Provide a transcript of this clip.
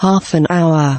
Half an hour.